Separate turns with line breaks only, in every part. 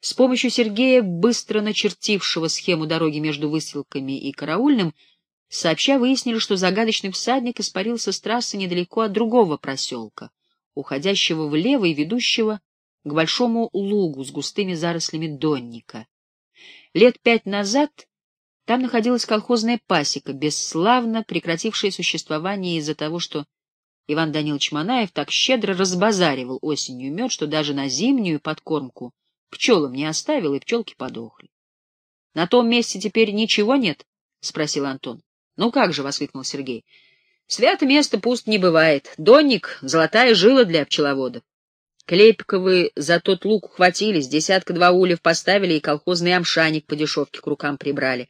С помощью Сергея, быстро начертившего схему дороги между выселками и караульным, сообща выяснили, что загадочный всадник испарился с трассы недалеко от другого проселка, уходящего влево и ведущего к большому лугу с густыми зарослями донника. Лет пять назад там находилась колхозная пасека, бесславно прекратившая существование из-за того, что Иван Данилович Манаев так щедро разбазаривал осенью мед, что даже на зимнюю подкормку пчелам не оставил, и пчелки подохли. — На том месте теперь ничего нет? — спросил Антон. — Ну как же, — воскликнул Сергей. — Свято место пуст не бывает. Донник — золотая жила для пчеловодов. Клепиковы за тот лук ухватились, десятка-два ульев поставили и колхозный амшаник по дешевке к рукам прибрали.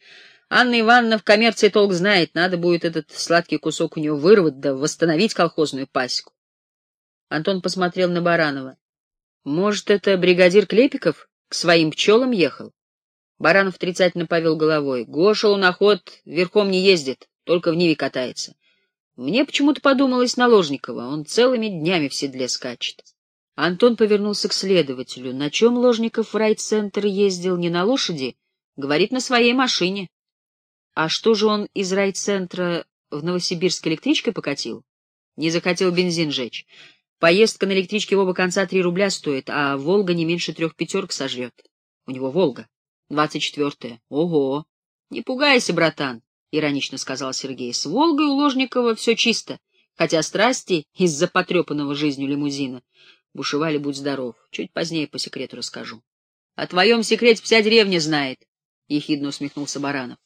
Анна Ивановна в коммерции толк знает, надо будет этот сладкий кусок у нее вырвать да восстановить колхозную пасеку. Антон посмотрел на Баранова. Может, это бригадир Клепиков к своим пчелам ехал? Баранов отрицательно повел головой. Гоша луноход верхом не ездит, только в Ниве катается. Мне почему-то подумалось на Ложникова, он целыми днями в седле скачет. Антон повернулся к следователю. На чем Ложников в райцентр ездил? Не на лошади? Говорит, на своей машине. А что же он из райцентра в Новосибирск электричкой покатил? Не захотел бензин жечь. Поездка на электричке в оба конца три рубля стоит, а «Волга» не меньше трех пятерок сожрет. У него «Волга». Двадцать четвертая. Ого! Не пугайся, братан, — иронично сказал Сергей. С «Волгой» у Ложникова все чисто, хотя страсти из-за потрепанного жизнью лимузина бушевали «Будь здоров». Чуть позднее по секрету расскажу. — О твоем секрете вся деревня знает, — ехидно усмехнулся Баранов.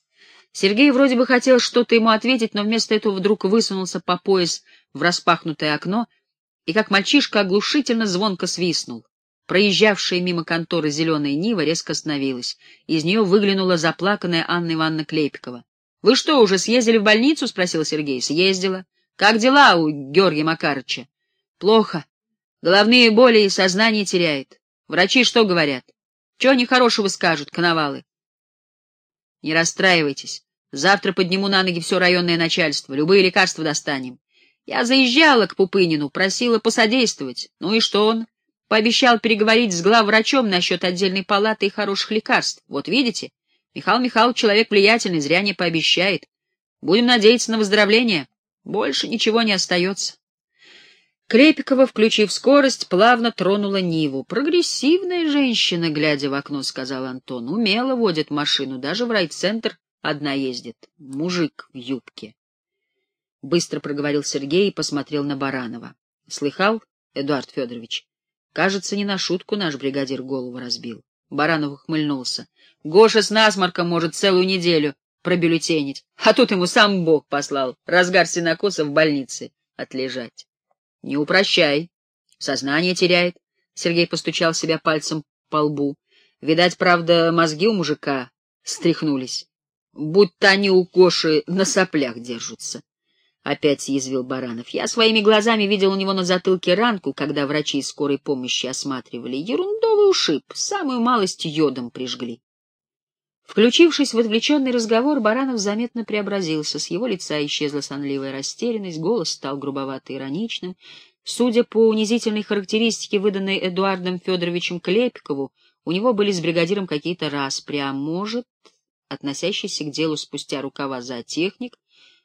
Сергей вроде бы хотел что-то ему ответить, но вместо этого вдруг высунулся по пояс в распахнутое окно и, как мальчишка, оглушительно звонко свистнул. Проезжавшая мимо конторы зеленая Нива резко остановилась. Из нее выглянула заплаканная Анна Ивановна Клепикова. — Вы что, уже съездили в больницу? — спросил Сергей. — Съездила. — Как дела у Георгия Макарыча? — Плохо. Головные боли и сознание теряет. Врачи что говорят? Чего нехорошего скажут, коновалы? — Не расстраивайтесь. Завтра подниму на ноги все районное начальство. Любые лекарства достанем. Я заезжала к Пупынину, просила посодействовать. Ну и что он? Пообещал переговорить с главврачом насчет отдельной палаты и хороших лекарств. Вот видите, Михаил Михайлович человек влиятельный, зря не пообещает. Будем надеяться на выздоровление. Больше ничего не остается. Клепикова, включив скорость, плавно тронула Ниву. «Прогрессивная женщина», — глядя в окно, — сказал Антон. «Умело водит машину, даже в райцентр одна ездит. Мужик в юбке». Быстро проговорил Сергей и посмотрел на Баранова. — Слыхал, Эдуард Федорович? Кажется, не на шутку наш бригадир голову разбил. Баранов ухмыльнулся. — Гоша с насморком может целую неделю пробюллетенить, а тут ему сам Бог послал разгар синокоса в больнице отлежать. — Не упрощай. Сознание теряет. Сергей постучал себя пальцем по лбу. Видать, правда, мозги у мужика стряхнулись. Будто они у Гоши на соплях держатся. — опять съязвил Баранов. Я своими глазами видел у него на затылке ранку, когда врачи из скорой помощи осматривали. Ерундовый ушиб, самую малость йодом прижгли. Включившись в отвлеченный разговор, Баранов заметно преобразился. С его лица исчезла сонливая растерянность, голос стал грубовато-ироничным. Судя по унизительной характеристике, выданной Эдуардом Федоровичем Клепикову, у него были с бригадиром какие-то распри, а может, относящийся к делу спустя рукава за техник,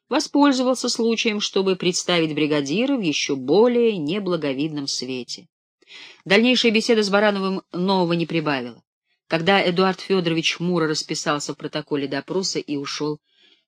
воспользовался случаем, чтобы представить бригадира в еще более неблаговидном свете. Дальнейшая беседа с Барановым нового не прибавила. Когда Эдуард Федорович хмуро расписался в протоколе допроса и ушел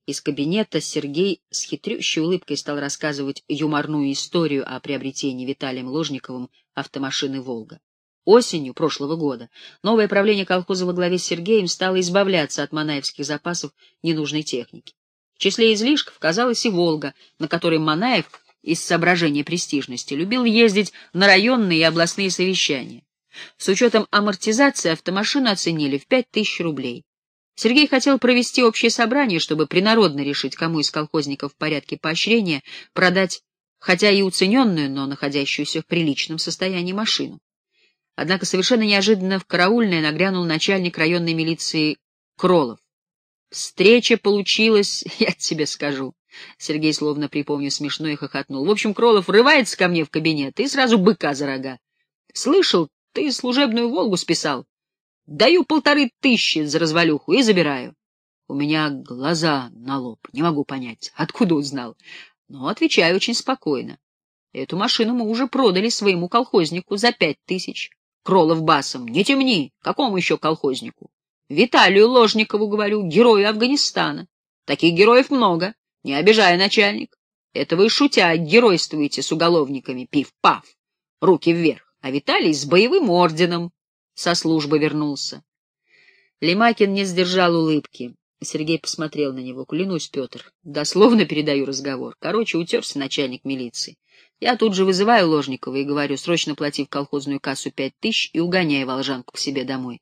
из кабинета, Сергей с хитрющей улыбкой стал рассказывать юморную историю о приобретении Виталием Ложниковым автомашины «Волга». Осенью прошлого года новое правление колхоза во главе с Сергеем стало избавляться от манаевских запасов ненужной техники. В числе излишков казалась и «Волга», на которой Манаев из соображения престижности любил ездить на районные и областные совещания. С учетом амортизации автомашину оценили в пять тысяч рублей. Сергей хотел провести общее собрание, чтобы принародно решить, кому из колхозников в порядке поощрения продать хотя и уцененную, но находящуюся в приличном состоянии машину. Однако совершенно неожиданно в караульное нагрянул начальник районной милиции Кролов. Встреча получилась, я тебе скажу. Сергей, словно припомню, смешно и хохотнул. В общем, Кролов врывается ко мне в кабинет и сразу быка за рога. Слышал, ты служебную «Волгу» списал. Даю полторы тысячи за развалюху и забираю. У меня глаза на лоб, не могу понять, откуда узнал. Но отвечаю очень спокойно. Эту машину мы уже продали своему колхознику за пять тысяч. Кролов басом, не темни, какому еще колхознику? Виталию Ложникову, говорю, герою Афганистана. Таких героев много, не обижай, начальник. Это вы, шутя, геройствуете с уголовниками, пив-пав, руки вверх. А Виталий с боевым орденом со службы вернулся. Лемакин не сдержал улыбки. Сергей посмотрел на него. Клянусь, Петр, дословно передаю разговор. Короче, утерся начальник милиции. Я тут же вызываю Ложникова и говорю, срочно плати в колхозную кассу пять тысяч и угоняй Волжанку к себе домой.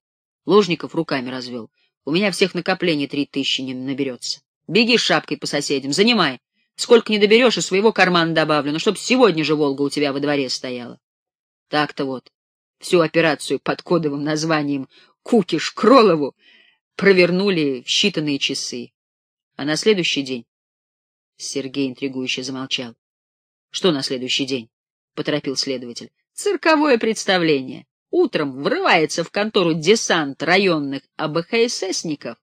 Ложников руками развел. У меня всех накоплений три тысячи не наберется. Беги с шапкой по соседям, занимай. Сколько не доберешь, и своего кармана добавлю, но чтоб сегодня же Волга у тебя во дворе стояла. Так-то вот. Всю операцию под кодовым названием «Кукиш Кролову» провернули в считанные часы. А на следующий день... Сергей интригующе замолчал. — Что на следующий день? — поторопил следователь. — Цирковое представление. Утром врывается в контору десант районных АБХССников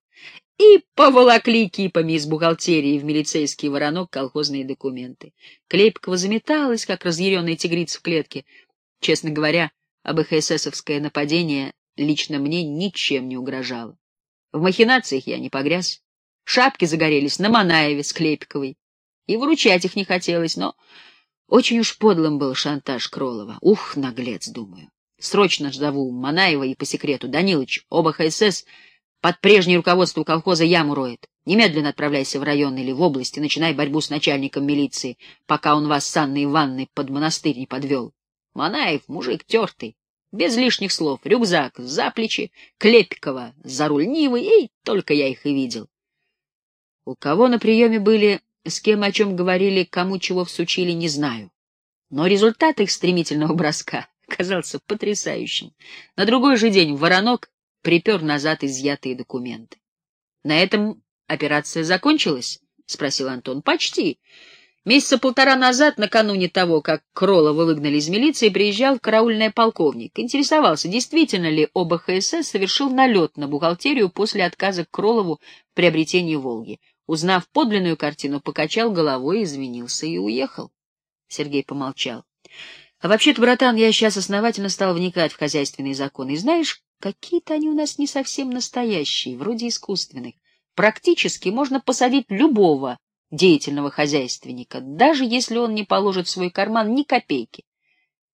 и поволокли кипами из бухгалтерии в милицейский воронок колхозные документы. Клепкова заметалась, как разъяренная тигрица в клетке. Честно говоря, АБХССовское нападение лично мне ничем не угрожало. В махинациях я не погряз. Шапки загорелись на Манаеве с Клепиковой. И выручать их не хотелось, но очень уж подлым был шантаж Кролова. Ух, наглец, думаю. Срочно зову Манаева и по секрету. Данилыч, оба ХСС под прежнее руководство колхоза яму роет. Немедленно отправляйся в район или в область и начинай борьбу с начальником милиции, пока он вас с Анной Ивановной под монастырь не подвел. Манаев мужик тертый, без лишних слов, рюкзак за плечи, Клепикова за руль Нивы, и только я их и видел. У кого на приеме были с кем о чем говорили, кому чего всучили, не знаю. Но результат их стремительного броска оказался потрясающим. На другой же день Воронок припер назад изъятые документы. — На этом операция закончилась? — спросил Антон. — Почти. Месяца полтора назад, накануне того, как Кролова выгнали из милиции, приезжал караульный полковник. Интересовался, действительно ли ОБХСС совершил налет на бухгалтерию после отказа Кролову в приобретении «Волги». Узнав подлинную картину, покачал головой, извинился и уехал. Сергей помолчал. — А вообще-то, братан, я сейчас основательно стал вникать в хозяйственные законы. И знаешь, какие-то они у нас не совсем настоящие, вроде искусственных. Практически можно посадить любого деятельного хозяйственника, даже если он не положит в свой карман ни копейки.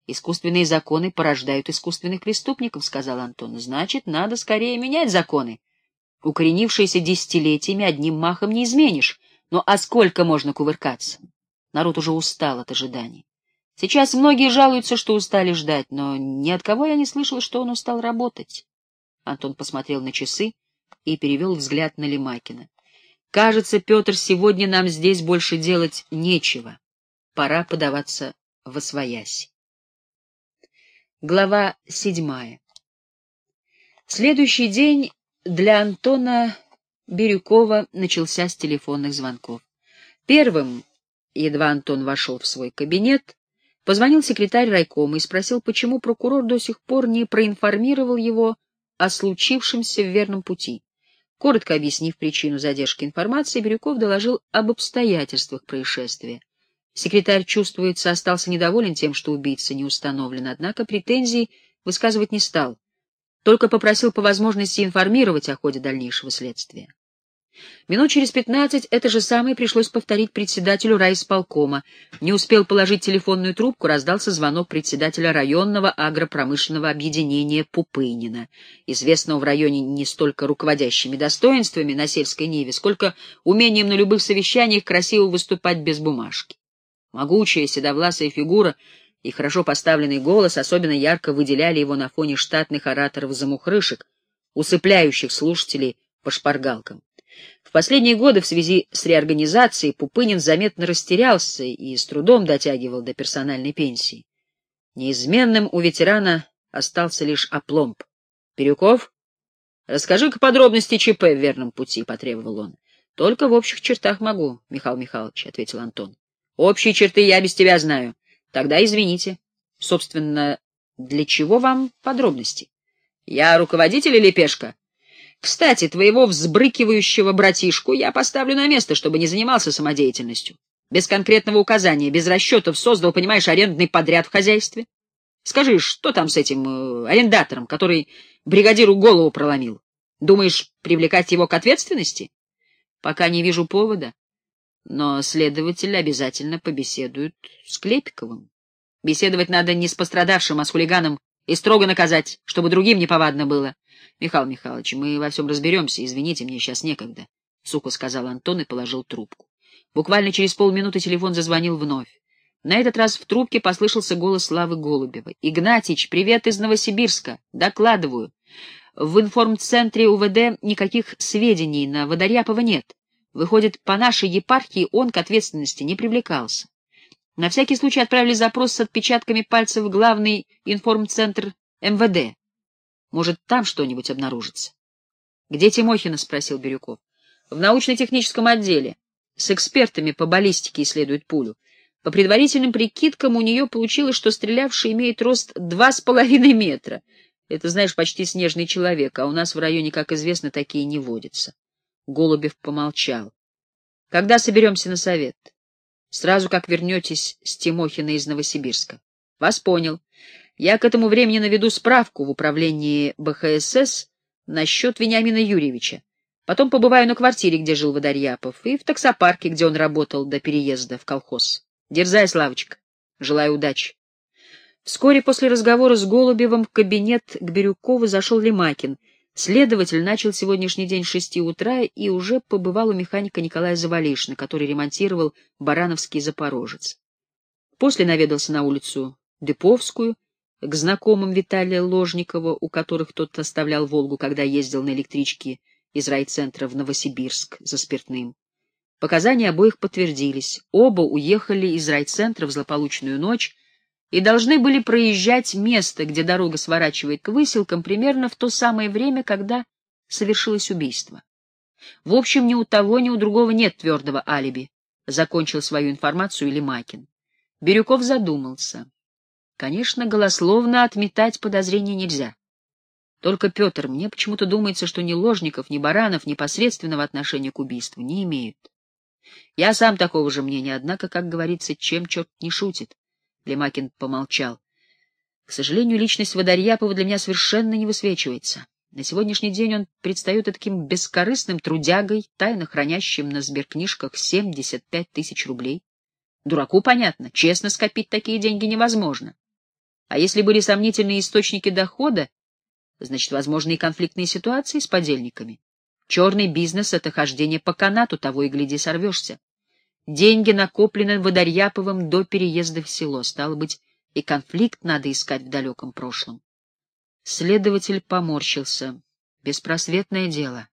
Искусственные законы порождают искусственных преступников, — сказал Антон. Значит, надо скорее менять законы. Укоренившиеся десятилетиями одним махом не изменишь. Но а сколько можно кувыркаться? Народ уже устал от ожиданий. Сейчас многие жалуются, что устали ждать, но ни от кого я не слышал, что он устал работать. Антон посмотрел на часы и перевел взгляд на Лемакина. Кажется, Петр, сегодня нам здесь больше делать нечего. Пора подаваться в освоясь. Глава седьмая. Следующий день для Антона Бирюкова начался с телефонных звонков. Первым, едва Антон вошел в свой кабинет, позвонил секретарь райкома и спросил, почему прокурор до сих пор не проинформировал его о случившемся в верном пути. Коротко объяснив причину задержки информации, Бирюков доложил об обстоятельствах происшествия. Секретарь, чувствуется, остался недоволен тем, что убийца не установлен, однако претензий высказывать не стал только попросил по возможности информировать о ходе дальнейшего следствия. Минут через пятнадцать это же самое пришлось повторить председателю райисполкома. Не успел положить телефонную трубку, раздался звонок председателя районного агропромышленного объединения Пупынина, известного в районе не столько руководящими достоинствами на сельской ниве, сколько умением на любых совещаниях красиво выступать без бумажки. Могучая седовласая фигура — и хорошо поставленный голос особенно ярко выделяли его на фоне штатных ораторов-замухрышек, усыпляющих слушателей по шпаргалкам. В последние годы в связи с реорганизацией Пупынин заметно растерялся и с трудом дотягивал до персональной пенсии. Неизменным у ветерана остался лишь опломб. «Бирюков, расскажи-ка подробности ЧП в верном пути», — потребовал он. «Только в общих чертах могу, Михаил Михайлович», — ответил Антон. «Общие черты я без тебя знаю. Тогда извините. Собственно, для чего вам подробности? Я руководитель или пешка? Кстати, твоего взбрыкивающего братишку я поставлю на место, чтобы не занимался самодеятельностью. Без конкретного указания, без расчетов создал, понимаешь, арендный подряд в хозяйстве. Скажи, что там с этим э, арендатором, который бригадиру голову проломил? Думаешь, привлекать его к ответственности? Пока не вижу повода, но следователь обязательно побеседует с Клепиковым. Беседовать надо не с пострадавшим, а с хулиганом и строго наказать, чтобы другим неповадно было. Михаил Михайлович, мы во всем разберемся, извините, мне сейчас некогда, — сухо сказал Антон и положил трубку. Буквально через полминуты телефон зазвонил вновь. На этот раз в трубке послышался голос Славы Голубева. — Игнатич, привет из Новосибирска. Докладываю. В информцентре УВД никаких сведений на Водоряпова нет. Выходит, по нашей епархии он к ответственности не привлекался. На всякий случай отправили запрос с отпечатками пальцев в главный информцентр МВД. Может, там что-нибудь обнаружится. — Где Тимохина? — спросил Бирюков. — В научно-техническом отделе. С экспертами по баллистике исследуют пулю. По предварительным прикидкам у нее получилось, что стрелявший имеет рост два с половиной метра. Это, знаешь, почти снежный человек, а у нас в районе, как известно, такие не водятся. Голубев помолчал. — Когда соберемся на совет? — Сразу как вернетесь с Тимохина из Новосибирска. Вас понял. Я к этому времени наведу справку в управлении БХСС насчет Вениамина Юрьевича. Потом побываю на квартире, где жил Водорьяпов, и в таксопарке, где он работал до переезда в колхоз. Дерзай, Славочка. Желаю удачи. Вскоре после разговора с Голубевым в кабинет к Бирюкову зашел Лемакин — Следователь начал сегодняшний день с шести утра и уже побывал у механика Николая Завалишина, который ремонтировал барановский запорожец. После наведался на улицу Деповскую, к знакомым Виталия Ложникова, у которых тот оставлял «Волгу», когда ездил на электричке из райцентра в Новосибирск за спиртным. Показания обоих подтвердились. Оба уехали из райцентра в злополучную ночь, и должны были проезжать место, где дорога сворачивает к выселкам, примерно в то самое время, когда совершилось убийство. В общем, ни у того, ни у другого нет твердого алиби, — закончил свою информацию Лемакин. Бирюков задумался. Конечно, голословно отметать подозрения нельзя. Только, Петр, мне почему-то думается, что ни Ложников, ни Баранов непосредственного отношения к убийству не имеют. Я сам такого же мнения, однако, как говорится, чем черт не шутит. Лемакин помолчал. К сожалению, личность Водорьяпова для меня совершенно не высвечивается. На сегодняшний день он предстает таким бескорыстным трудягой, тайно хранящим на сберкнижках 75 тысяч рублей. Дураку понятно, честно скопить такие деньги невозможно. А если были сомнительные источники дохода, значит, возможны и конфликтные ситуации с подельниками. Черный бизнес — это хождение по канату, того и гляди сорвешься. Деньги накоплены Водорьяповым до переезда в село. Стало быть, и конфликт надо искать в далеком прошлом. Следователь поморщился. Беспросветное дело.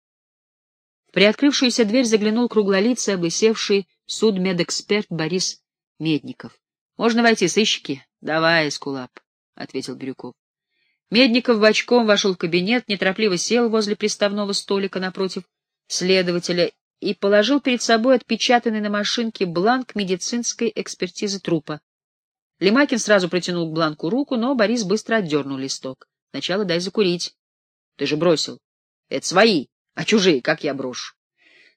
В приоткрывшуюся дверь заглянул круглолицый, облысевший судмедэксперт Борис Медников. — Можно войти, сыщики? — Давай, Эскулап, — ответил Бирюков. Медников бочком вошел в кабинет, неторопливо сел возле приставного столика напротив следователя и положил перед собой отпечатанный на машинке бланк медицинской экспертизы трупа. Лимакин сразу протянул к бланку руку, но Борис быстро отдернул листок. — Сначала дай закурить. — Ты же бросил. — Это свои, а чужие, как я брошу?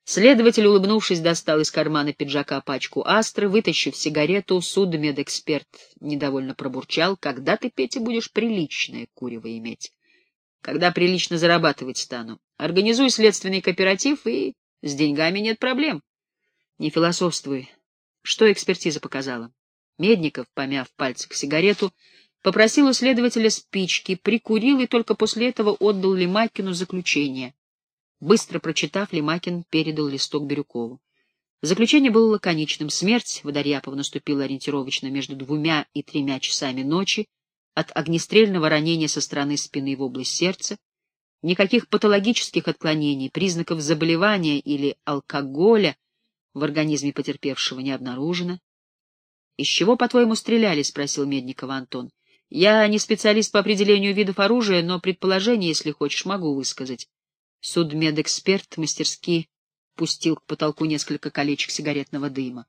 Следователь, улыбнувшись, достал из кармана пиджака пачку астры, вытащив сигарету, судмедэксперт недовольно пробурчал. — Когда ты, Петя, будешь приличное курево иметь? — Когда прилично зарабатывать стану. Организуй следственный кооператив и с деньгами нет проблем. Не философствуй. Что экспертиза показала? Медников, помяв пальцем сигарету, попросил у следователя спички, прикурил и только после этого отдал Лемакину заключение. Быстро прочитав, Лемакин передал листок Бирюкову. Заключение было лаконичным. Смерть Водорьяпова наступила ориентировочно между двумя и тремя часами ночи от огнестрельного ранения со стороны спины в область сердца, Никаких патологических отклонений, признаков заболевания или алкоголя в организме потерпевшего не обнаружено. — Из чего, по-твоему, стреляли? — спросил Медникова Антон. — Я не специалист по определению видов оружия, но предположение, если хочешь, могу высказать. Судмедэксперт мастерски пустил к потолку несколько колечек сигаретного дыма.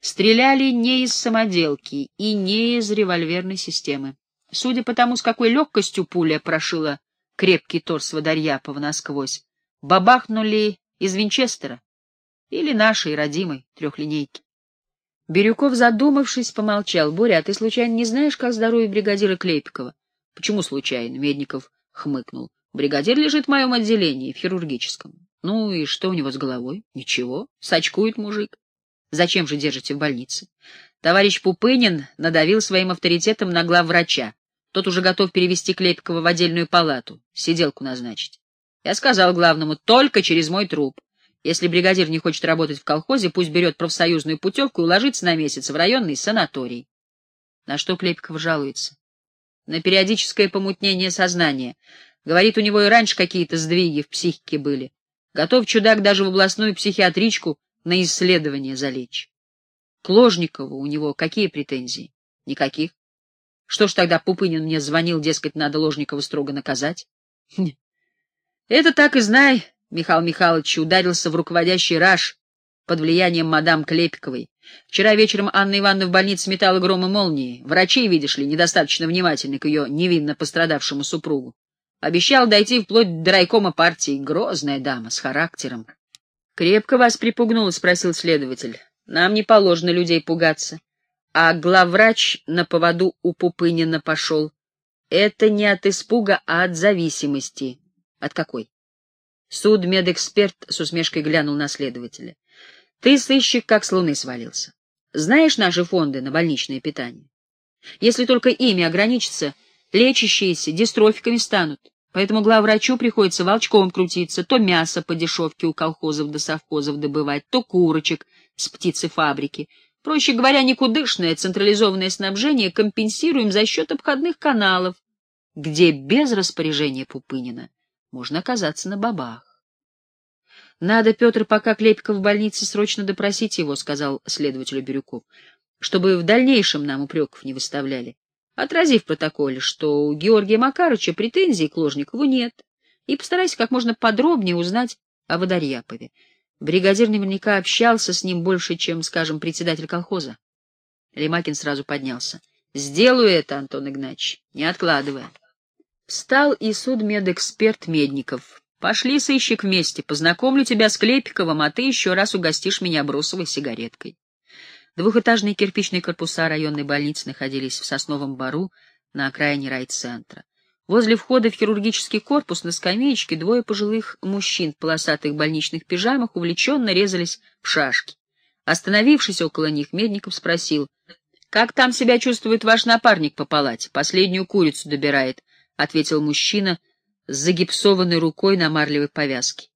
Стреляли не из самоделки и не из револьверной системы. Судя по тому, с какой легкостью пуля прошила крепкий торс Водорьяпова насквозь, бабахнули из Винчестера или нашей родимой трехлинейки. Бирюков, задумавшись, помолчал. — Боря, а ты случайно не знаешь, как здоровье бригадира Клепикова? — Почему случайно? — Медников хмыкнул. — Бригадир лежит в моем отделении, в хирургическом. Ну и что у него с головой? Ничего, сачкует мужик. Зачем же держите в больнице? Товарищ Пупынин надавил своим авторитетом на главврача. Тот уже готов перевести Клепикова в отдельную палату, сиделку назначить. Я сказал главному, только через мой труп. Если бригадир не хочет работать в колхозе, пусть берет профсоюзную путевку и ложится на месяц в районный санаторий. На что Клепиков жалуется? На периодическое помутнение сознания. Говорит, у него и раньше какие-то сдвиги в психике были. Готов чудак даже в областную психиатричку на исследование залечь. К Ложникову у него какие претензии? Никаких. Что ж тогда Пупынин мне звонил, дескать, надо Ложникова строго наказать? Это так и знай, Михаил Михайлович ударился в руководящий раж под влиянием мадам Клепиковой. Вчера вечером Анна Ивановна в больнице метала гром и молнии. Врачи, видишь ли, недостаточно внимательны к ее невинно пострадавшему супругу. Обещал дойти вплоть до райкома партии. Грозная дама, с характером. — Крепко вас припугнул, — спросил следователь. — Нам не положено людей пугаться. А главврач на поводу у Пупынина пошел. Это не от испуга, а от зависимости. От какой? Судмедэксперт с усмешкой глянул на следователя. — Ты, сыщик, как с луны свалился. Знаешь наши фонды на больничное питание? Если только ими ограничиться, лечащиеся дистрофиками станут. Поэтому главврачу приходится волчком крутиться, то мясо по дешевке у колхозов до совхозов добывать, то курочек с птицефабрики. Проще говоря, никудышное централизованное снабжение компенсируем за счет обходных каналов, где без распоряжения Пупынина можно оказаться на бабах. — Надо, Петр, пока Клепиков в больнице, срочно допросить его, — сказал следователю Бирюков, — чтобы в дальнейшем нам упреков не выставляли, отразив в протоколе, что у Георгия Макарыча претензий к Ложникову нет, и постарайся как можно подробнее узнать о Водорьяпове. Бригадир наверняка общался с ним больше, чем, скажем, председатель колхоза. Лемакин сразу поднялся. — Сделаю это, Антон Игнатьевич, не откладывая. Встал и судмедэксперт Медников. Пошли, сыщик, вместе, познакомлю тебя с Клепиковым, а ты еще раз угостишь меня бросовой сигареткой. Двухэтажные кирпичные корпуса районной больницы находились в Сосновом Бару на окраине райцентра. Возле входа в хирургический корпус на скамеечке двое пожилых мужчин в полосатых больничных пижамах увлеченно резались в шашки. Остановившись около них, Медников спросил, «Как там себя чувствует ваш напарник по палате? Последнюю курицу добирает. — ответил мужчина с загипсованной рукой на марлевой повязке.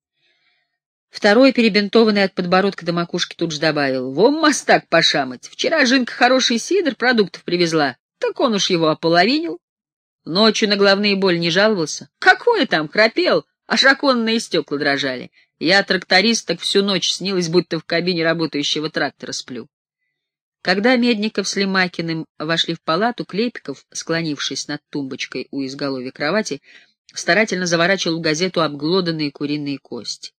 Второй, перебинтованный от подбородка до макушки, тут же добавил. — Вон мастак пошамать. Вчера Жинка хороший сидр продуктов привезла, так он уж его ополовинил. Ночью на головные боли не жаловался. Какое там, храпел, аж оконные стекла дрожали. Я тракторист, так всю ночь снилось, будто в кабине работающего трактора сплю. Когда Медников с Лемакиным вошли в палату, Клепиков, склонившись над тумбочкой у изголовья кровати, старательно заворачивал в газету обглоданные куриные кости.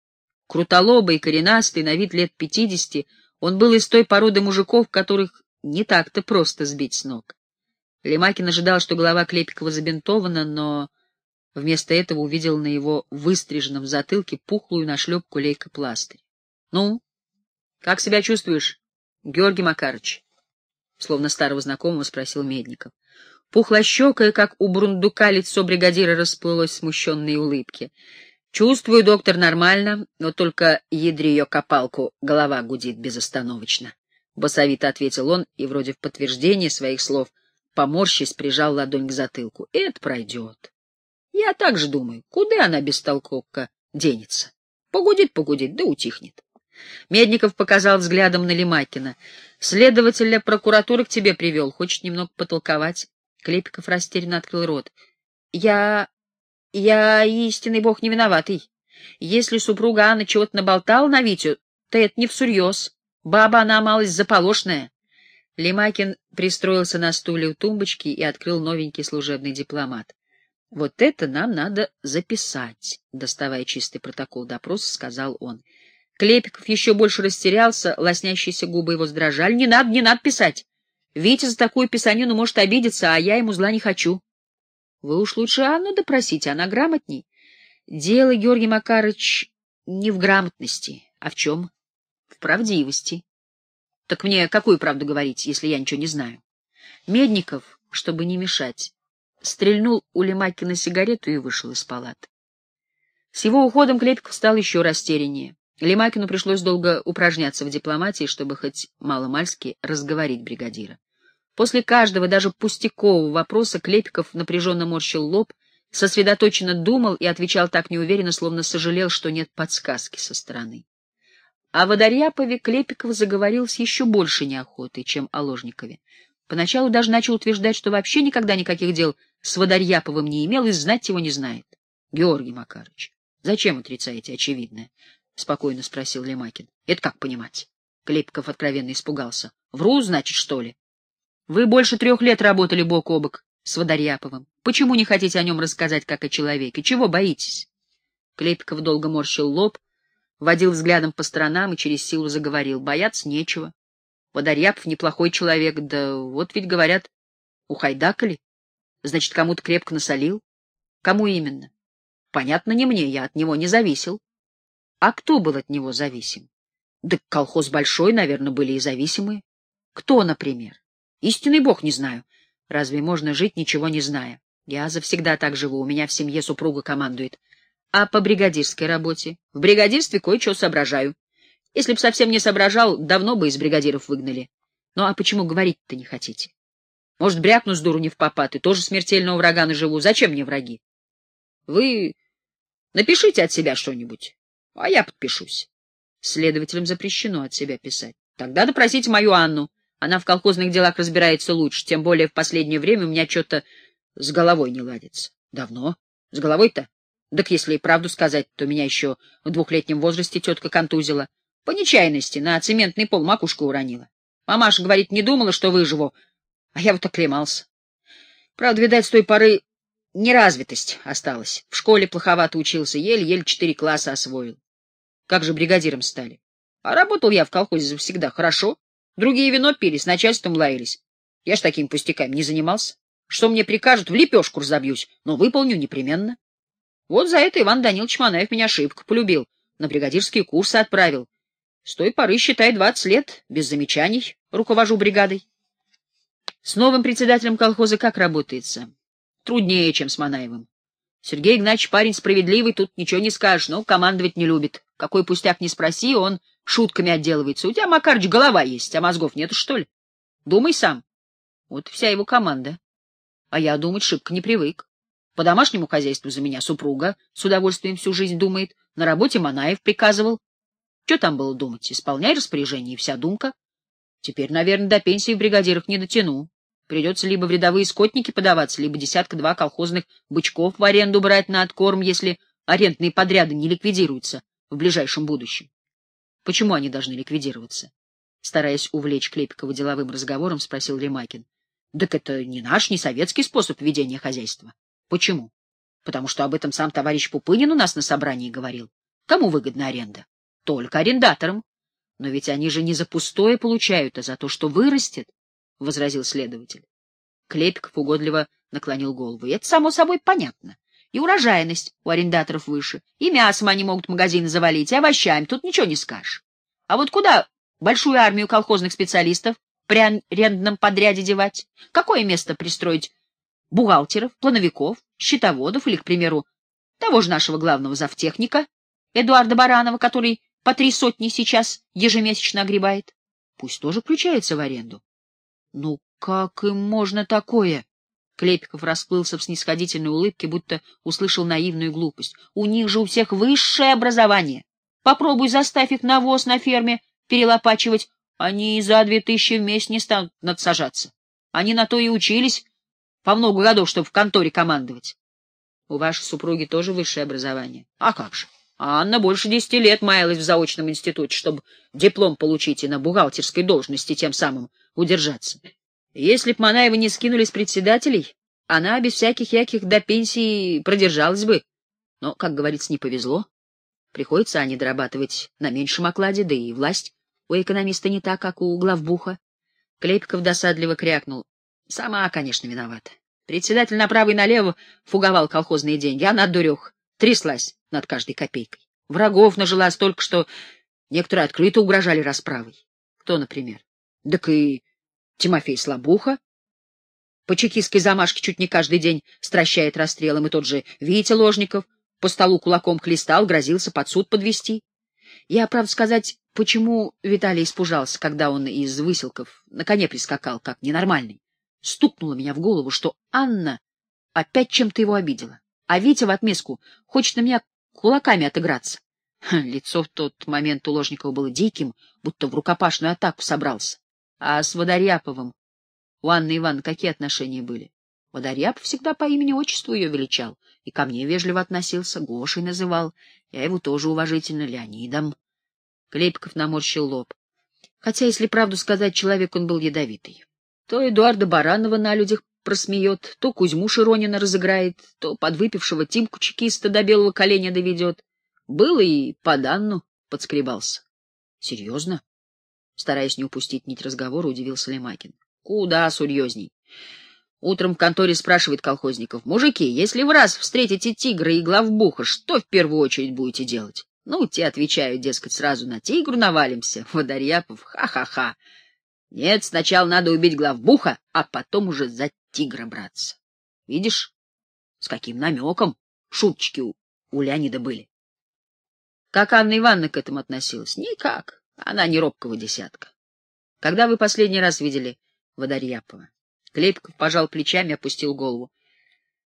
Крутолобый, коренастый, на вид лет пятидесяти, он был из той породы мужиков, которых не так-то просто сбить с ног. Лемакин ожидал, что голова Клепикова забинтована, но вместо этого увидел на его выстриженном затылке пухлую нашлепку лейкопластырь. — Ну, как себя чувствуешь? — Георгий Макарыч, — словно старого знакомого спросил Медников. Пухлощекое, как у брундука, лицо бригадира расплылось в смущенной улыбке. — Чувствую, доктор, нормально, но только ядри ее копалку, голова гудит безостановочно. Басовито ответил он и, вроде в подтверждение своих слов, поморщись, прижал ладонь к затылку. — Это пройдет. Я так же думаю, куда она бестолковка денется? Погудит, погудит, да утихнет. Медников показал взглядом на Лемакина. Следователя прокуратуры к тебе привел. Хочет немного потолковать. Клепиков растерянно открыл рот. Я... я истинный бог не виноватый. Если супруга Анны чего-то наболтала на Витю, то это не всерьез. Баба она малость заполошная. Лемакин пристроился на стуле у тумбочки и открыл новенький служебный дипломат. — Вот это нам надо записать, — доставая чистый протокол допроса, сказал он. Клепиков еще больше растерялся, лоснящиеся губы его сдрожали. — Не надо, не надо писать. Витя за такую писанину может обидеться, а я ему зла не хочу. Вы уж лучше Анну допросите, она грамотней. Дело, Георгий Макарыч, не в грамотности, а в чем? В правдивости. Так мне какую правду говорить, если я ничего не знаю? Медников, чтобы не мешать, стрельнул у Лемакина сигарету и вышел из палаты. С его уходом Клепиков стал еще растеряннее. Лемакину пришлось долго упражняться в дипломатии, чтобы хоть мало-мальски разговорить бригадира. После каждого, даже пустякового вопроса Клепиков напряженно морщил лоб, сосредоточенно думал и отвечал так неуверенно, словно сожалел, что нет подсказки со стороны. О Водорьяпове Клепиков заговорил с еще большей неохотой, чем о Ложникове. Поначалу даже начал утверждать, что вообще никогда никаких дел с Водорьяповым не имел и знать его не знает. — Георгий Макарович, зачем отрицаете очевидное? — спокойно спросил Лемакин. — Это как понимать? Клепиков откровенно испугался. — Вру, значит, что ли? — Вы больше трех лет работали бок о бок с Водорьяповым. Почему не хотите о нем рассказать, как о человеке? Чего боитесь? Клепиков долго морщил лоб, водил взглядом по сторонам и через силу заговорил. Бояться нечего. Водорьяпов неплохой человек, да вот ведь, говорят, ухайдакали. Значит, кому-то крепко насолил. Кому именно? Понятно, не мне, я от него не зависел. А кто был от него зависим? Да колхоз большой, наверное, были и зависимые. Кто, например? Истинный бог не знаю. Разве можно жить, ничего не зная? Я завсегда так живу, у меня в семье супруга командует. А по бригадирской работе? В бригадирстве кое-что соображаю. Если б совсем не соображал, давно бы из бригадиров выгнали. Ну а почему говорить-то не хотите? Может, брякну с дуру не в попад и тоже смертельного врага наживу. Зачем мне враги? Вы напишите от себя что-нибудь, а я подпишусь. Следователям запрещено от себя писать. Тогда допросите мою Анну. Она в колхозных делах разбирается лучше, тем более в последнее время у меня что-то с головой не ладится. Давно? С головой-то? Так если и правду сказать, то меня еще в двухлетнем возрасте тетка контузила. По нечаянности на цементный пол макушку уронила. Мамаша, говорит, не думала, что выживу, а я вот оклемался. Правда, видать, с той поры неразвитость осталась. В школе плоховато учился, еле-еле четыре класса освоил. Как же бригадиром стали? А работал я в колхозе всегда хорошо. Другие вино пили, с начальством лаялись. Я ж такими пустяками не занимался. Что мне прикажут, в лепешку разобьюсь, но выполню непременно. Вот за это Иван Данилович Манаев меня шибко полюбил, на бригадирские курсы отправил. С той поры, считай, двадцать лет, без замечаний, руковожу бригадой. С новым председателем колхоза как работается? Труднее, чем с Манаевым. Сергей Игнатьевич парень справедливый, тут ничего не скажешь, но командовать не любит. Какой пустяк не спроси, он шутками отделывается. У тебя, Макарыч, голова есть, а мозгов нету, что ли? Думай сам. Вот вся его команда. А я думать шибко не привык. По домашнему хозяйству за меня супруга с удовольствием всю жизнь думает. На работе Манаев приказывал. Что там было думать? Исполняй распоряжение, и вся думка. Теперь, наверное, до пенсии в бригадирах не дотяну. Придется либо в рядовые скотники подаваться, либо десятка-два колхозных бычков в аренду брать на откорм, если арендные подряды не ликвидируются в ближайшем будущем. Почему они должны ликвидироваться? Стараясь увлечь Клепикова деловым разговором, спросил Лемакин. — Так это не наш, не советский способ ведения хозяйства. Почему? Потому что об этом сам товарищ Пупынин у нас на собрании говорил. Кому выгодна аренда? Только арендаторам. Но ведь они же не за пустое получают, а за то, что вырастет, — возразил следователь. Клепиков угодливо наклонил голову. И это, само собой, понятно. И урожайность у арендаторов выше, и мясом они могут магазины завалить, и овощами, тут ничего не скажешь. А вот куда большую армию колхозных специалистов при арендном подряде девать? Какое место пристроить бухгалтеров, плановиков, счетоводов или, к примеру, того же нашего главного завтехника, Эдуарда Баранова, который по три сотни сейчас ежемесячно огребает? Пусть тоже включается в аренду. Ну, как им можно такое? Клепиков расплылся в снисходительной улыбке, будто услышал наивную глупость. У них же у всех высшее образование. Попробуй заставь их навоз на ферме перелопачивать. Они за две тысячи в месяц не станут надсажаться. Они на то и учились по много годов, чтобы в конторе командовать. У вашей супруги тоже высшее образование. А как же? Анна больше десяти лет маялась в заочном институте, чтобы диплом получить и на бухгалтерской должности тем самым удержаться. Если б Манаева не скинули с председателей, она без всяких яких до пенсии продержалась бы. Но, как говорится, не повезло. Приходится они дорабатывать на меньшем окладе, да и власть у экономиста не так, как у главбуха. Клепиков досадливо крякнул. Сама, конечно, виновата. Председатель направо и налево фуговал колхозные деньги. Она, дурех, тряслась над каждой копейкой. Врагов нажила столько, что некоторые открыто угрожали расправой. Кто, например? Так и Тимофей Слабуха. По чекистской замашке чуть не каждый день стращает расстрелом, и тот же Витя Ложников по столу кулаком хлестал, грозился под суд подвести. Я, правда сказать, почему Виталий испужался, когда он из выселков на коне прискакал, как ненормальный. Стукнуло меня в голову, что Анна опять чем-то его обидела, а Витя в отместку хочет на меня кулаками отыграться. Лицо в тот момент у Ложникова было диким, будто в рукопашную атаку собрался. А с Водоряповым у Анны Ивановны какие отношения были? Водоряпов всегда по имени-отчеству ее величал, и ко мне вежливо относился, Гошей называл. Я его тоже уважительно Леонидом. Клепиков наморщил лоб. Хотя, если правду сказать, человек он был ядовитый. То Эдуарда Баранова на людях просмеет, то Кузьму Широнина разыграет, то подвыпившего Тимку чекиста до белого коленя доведет. Был и под Анну подскребался. — Серьезно? Стараясь не упустить нить разговора, удивился Лемакин. — Куда серьезней? Утром в конторе спрашивает колхозников. «Мужики, если в раз встретите тигра и главбуха, что в первую очередь будете делать?» Ну, те отвечают, дескать, сразу на тигру навалимся. Водоряпов, ха-ха-ха. Нет, сначала надо убить главбуха, а потом уже за тигра браться. Видишь, с каким намеком шуточки у, у Леонида были. Как Анна Ивановна к этому относилась? Никак. Она не робкого десятка. Когда вы последний раз видели Водорьяпова? Клепиков пожал плечами, опустил голову.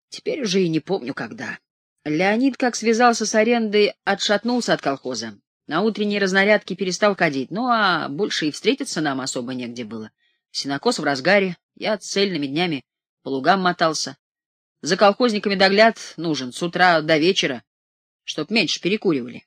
Теперь уже и не помню, когда. Леонид, как связался с арендой, отшатнулся от колхоза. На утренней разнарядке перестал ходить, ну а больше и встретиться нам особо негде было. Синокос в разгаре, я цельными днями по лугам мотался. За колхозниками догляд нужен с утра до вечера, чтоб меньше перекуривали.